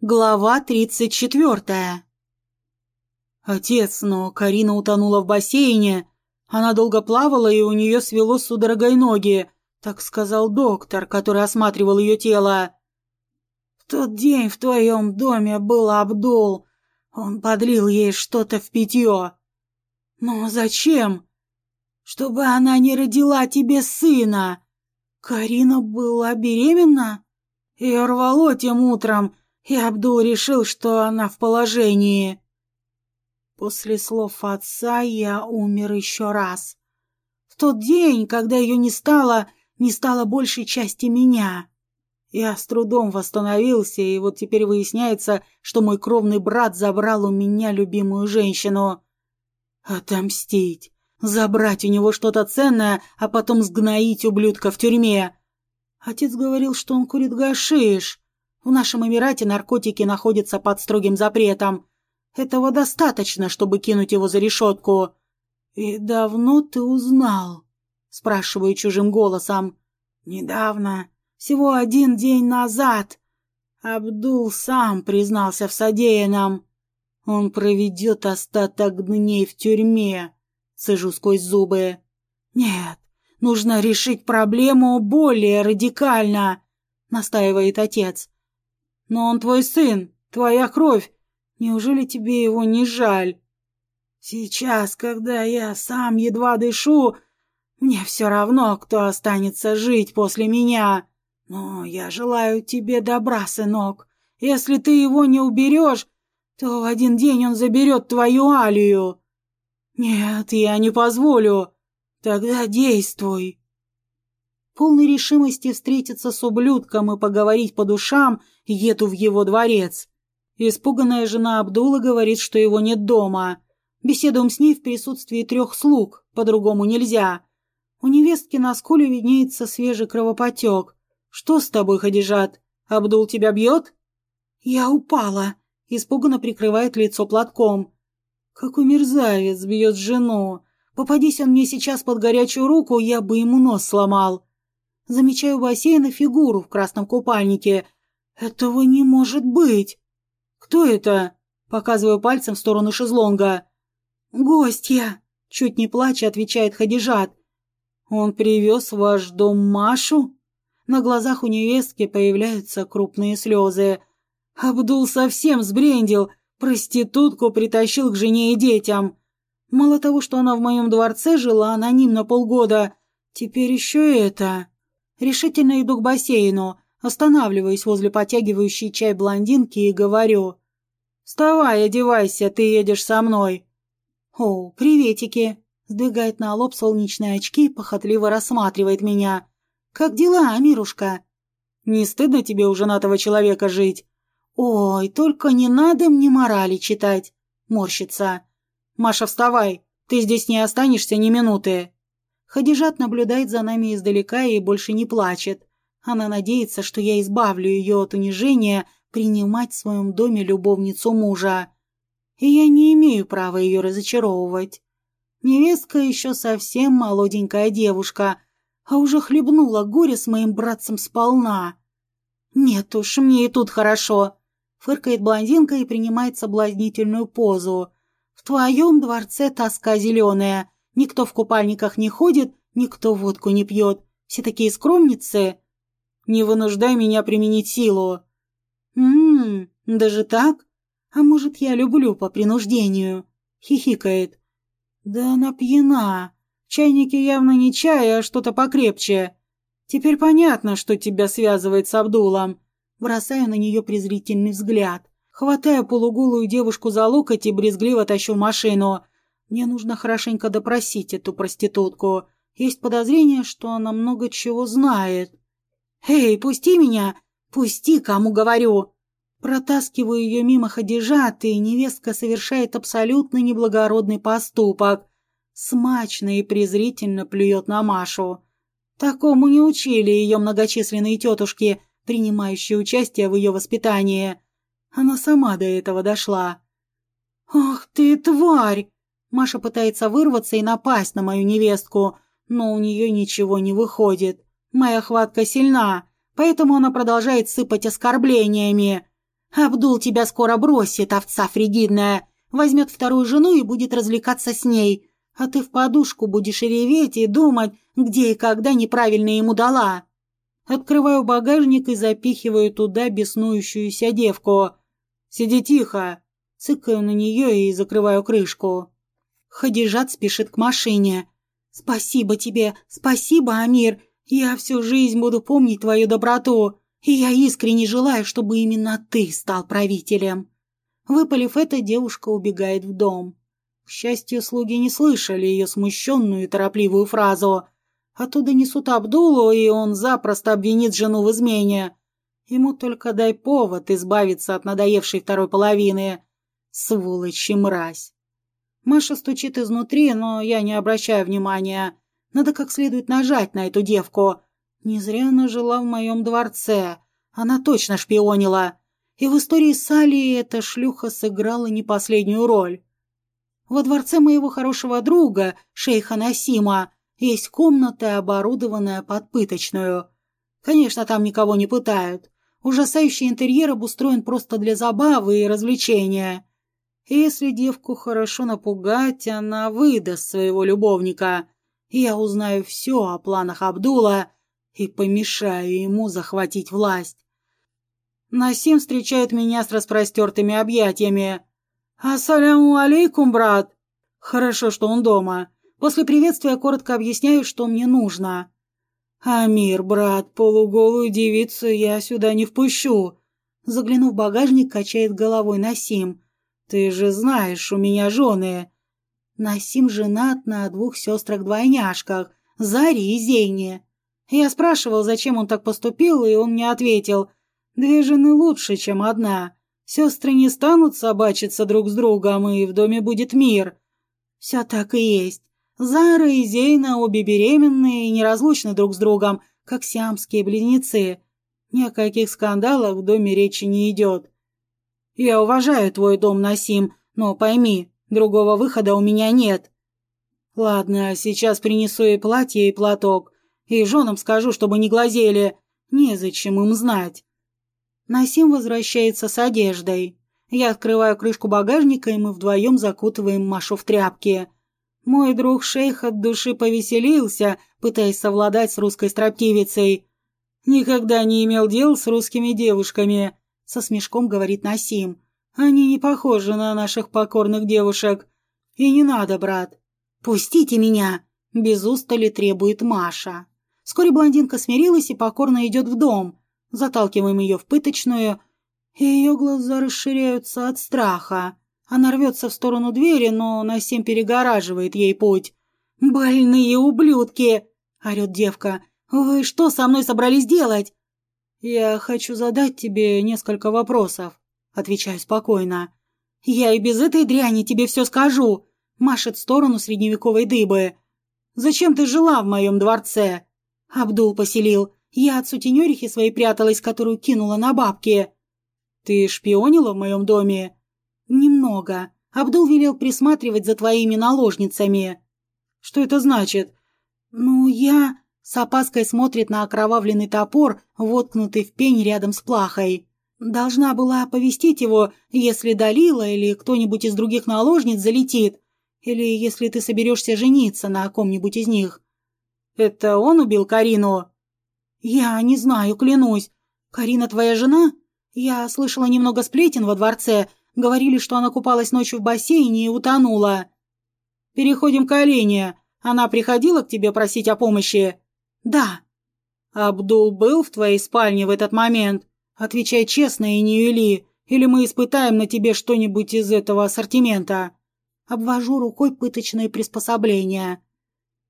Глава тридцать четвертая. Отец, но Карина утонула в бассейне. Она долго плавала, и у нее свело судорогой ноги, так сказал доктор, который осматривал ее тело. В тот день в твоем доме был Абдул. Он подлил ей что-то в питье. Но зачем? Чтобы она не родила тебе сына. Карина была беременна? Ее рвало тем утром, и Абдул решил, что она в положении. После слов отца я умер еще раз. В тот день, когда ее не стало, не стало большей части меня. Я с трудом восстановился, и вот теперь выясняется, что мой кровный брат забрал у меня любимую женщину. Отомстить, забрать у него что-то ценное, а потом сгноить ублюдка в тюрьме. Отец говорил, что он курит гашиш. В нашем Эмирате наркотики находятся под строгим запретом. Этого достаточно, чтобы кинуть его за решетку. «И давно ты узнал?» – спрашиваю чужим голосом. «Недавно. Всего один день назад. Абдул сам признался в содеянном. Он проведет остаток дней в тюрьме», – сижу сквозь зубы. «Нет, нужно решить проблему более радикально», – настаивает отец. Но он твой сын, твоя кровь. Неужели тебе его не жаль? Сейчас, когда я сам едва дышу, мне все равно, кто останется жить после меня. Но я желаю тебе добра, сынок. Если ты его не уберешь, то в один день он заберет твою Алию. Нет, я не позволю. Тогда действуй. Полной решимости встретиться с ублюдком и поговорить по душам, еду в его дворец. Испуганная жена Абдула говорит, что его нет дома. Беседуем с ней в присутствии трех слуг, по-другому нельзя. У невестки на скуле виднеется свежий кровопотек. «Что с тобой, Хадижат? Абдул тебя бьет?» «Я упала», — испуганно прикрывает лицо платком. «Какой мерзавец бьет жену! Попадись он мне сейчас под горячую руку, я бы ему нос сломал!» Замечаю у бассейна фигуру в красном купальнике. Этого не может быть. Кто это? Показываю пальцем в сторону шезлонга. Гостья. Чуть не плача, отвечает Хадижат. Он привез в ваш дом Машу? На глазах у невестки появляются крупные слезы. Абдул совсем сбрендил, проститутку притащил к жене и детям. Мало того, что она в моем дворце жила анонимно полгода, теперь еще это. Решительно иду к бассейну, останавливаюсь возле потягивающей чай блондинки и говорю. «Вставай, одевайся, ты едешь со мной». «О, приветики!» Сдвигает на лоб солнечные очки и похотливо рассматривает меня. «Как дела, Амирушка?» «Не стыдно тебе у женатого человека жить?» «Ой, только не надо мне морали читать!» Морщится. «Маша, вставай! Ты здесь не останешься ни минуты!» Хадижат наблюдает за нами издалека и больше не плачет. Она надеется, что я избавлю ее от унижения принимать в своем доме любовницу мужа. И я не имею права ее разочаровывать. Невестка еще совсем молоденькая девушка, а уже хлебнула горе с моим братцем сполна. «Нет уж, мне и тут хорошо», — фыркает блондинка и принимает соблазнительную позу. «В твоем дворце тоска зеленая, Никто в купальниках не ходит, никто водку не пьет. Все такие скромницы. Не вынуждай меня применить силу. Ммм, даже так? А может, я люблю по принуждению? Хихикает. Да она пьяна. Чайники явно не чай, а что-то покрепче. Теперь понятно, что тебя связывает с Абдулом. Бросаю на нее презрительный взгляд. Хватаю полуголую девушку за локоть и брезгливо тащу машину. Мне нужно хорошенько допросить эту проститутку. Есть подозрение, что она много чего знает. «Эй, пусти меня! Пусти, кому говорю!» Протаскиваю ее мимо Хадижат, и невестка совершает абсолютно неблагородный поступок. Смачно и презрительно плюет на Машу. Такому не учили ее многочисленные тетушки, принимающие участие в ее воспитании. Она сама до этого дошла. «Ах ты, тварь!» Маша пытается вырваться и напасть на мою невестку, но у нее ничего не выходит. Моя хватка сильна, поэтому она продолжает сыпать оскорблениями. Абдул тебя скоро бросит, овца фригидная. Возьмет вторую жену и будет развлекаться с ней. А ты в подушку будешь реветь и думать, где и когда неправильно ему дала. Открываю багажник и запихиваю туда беснующуюся девку. «Сиди тихо!» Цыкаю на нее и закрываю крышку. Хадижат спешит к машине. «Спасибо тебе, спасибо, Амир. Я всю жизнь буду помнить твою доброту, и я искренне желаю, чтобы именно ты стал правителем». Выпалив это, девушка убегает в дом. К счастью, слуги не слышали ее смущенную и торопливую фразу. Оттуда несут Абдулу, и он запросто обвинит жену в измене. Ему только дай повод избавиться от надоевшей второй половины. Сволочь и мразь. Маша стучит изнутри, но я не обращаю внимания. Надо как следует нажать на эту девку. Не зря она жила в моем дворце. Она точно шпионила. И в истории с Али эта шлюха сыграла не последнюю роль. Во дворце моего хорошего друга, шейха Насима, есть комната, оборудованная под пыточную. Конечно, там никого не пытают. Ужасающий интерьер обустроен просто для забавы и развлечения. Если девку хорошо напугать, она выдаст своего любовника. Я узнаю все о планах Абдула и помешаю ему захватить власть. Насим встречает меня с распростертыми объятиями. «Ассаляму алейкум, брат!» «Хорошо, что он дома. После приветствия коротко объясняю, что мне нужно». «Амир, брат, полуголую девицу я сюда не впущу». Заглянув в багажник, качает головой Насим. «Ты же знаешь, у меня жены». Насим женат на двух сестрах-двойняшках, Заре и Зейне. Я спрашивал, зачем он так поступил, и он мне ответил, «Две жены лучше, чем одна. Сестры не станут собачиться друг с другом, и в доме будет мир». Все так и есть. Зара и Зейна обе беременные и неразлучны друг с другом, как сиамские близнецы. Ни о каких скандалах в доме речи не идет. Я уважаю твой дом, Насим, но пойми, другого выхода у меня нет. Ладно, сейчас принесу и платье, и платок. И женам скажу, чтобы не глазели. Незачем им знать. Насим возвращается с одеждой. Я открываю крышку багажника, и мы вдвоем закутываем Машу в тряпки. Мой друг шейх от души повеселился, пытаясь совладать с русской строптивицей. «Никогда не имел дел с русскими девушками», — со смешком говорит Насим. «Они не похожи на наших покорных девушек. И не надо, брат». «Пустите меня!» — без устали требует Маша. Вскоре блондинка смирилась и покорно идет в дом. Заталкиваем ее в пыточную, и ее глаза расширяются от страха. Она рвется в сторону двери, но Насим перегораживает ей путь. «Больные ублюдки!» — орет девка. «Вы что со мной собрались делать?» «Я хочу задать тебе несколько вопросов», — отвечаю спокойно. «Я и без этой дряни тебе все скажу», — машет в сторону средневековой дыбы. «Зачем ты жила в моем дворце?» Абдул поселил. Я от сутенерихи своей пряталась, которую кинула на бабки. «Ты шпионила в моем доме?» «Немного. Абдул велел присматривать за твоими наложницами». «Что это значит?» «Ну, я...» С опаской смотрит на окровавленный топор, воткнутый в пень рядом с плахой. «Должна была оповестить его, если Далила или кто-нибудь из других наложниц залетит, или если ты соберешься жениться на ком-нибудь из них». «Это он убил Карину?» «Я не знаю, клянусь. Карина твоя жена?» Я слышала немного сплетен во дворце. Говорили, что она купалась ночью в бассейне и утонула. Переходим к Олене. Она приходила к тебе просить о помощи? Да. Абдул был в твоей спальне в этот момент? Отвечай честно и не юли, или мы испытаем на тебе что-нибудь из этого ассортимента. Обвожу рукой пыточные приспособления.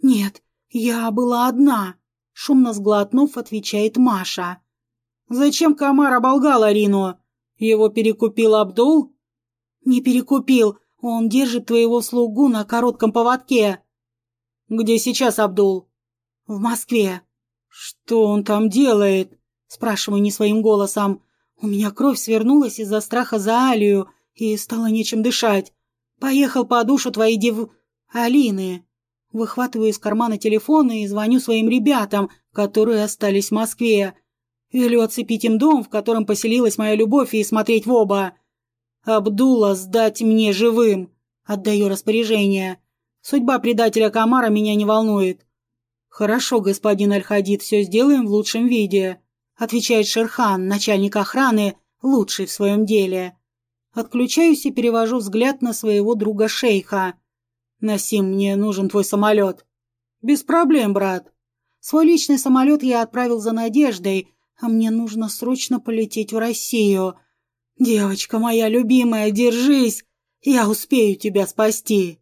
Нет, я была одна. Шумно сглотнув, отвечает Маша. Зачем Камар оболгал Арину? Его перекупил Абдул? Не перекупил. Он держит твоего слугу на коротком поводке. Где сейчас Абдул? В Москве. Что он там делает? Спрашиваю не своим голосом. У меня кровь свернулась из-за страха за Алию и стало нечем дышать. Поехал по душу твоей дев... Алины. Выхватываю из кармана телефон и звоню своим ребятам, которые остались в Москве. Велю оцепить им дом, в котором поселилась моя любовь, и смотреть в оба. Абдула сдать мне живым. Отдаю распоряжение. Судьба предателя Камара меня не волнует. Хорошо, господин Аль-Хадид, все сделаем в лучшем виде. Отвечает Шерхан, начальник охраны, лучший в своем деле. Отключаюсь и перевожу взгляд на своего друга-шейха. «Насим, мне нужен твой самолет». «Без проблем, брат». Свой личный самолет я отправил за Надеждой, а мне нужно срочно полететь в Россию. Девочка моя любимая, держись, я успею тебя спасти.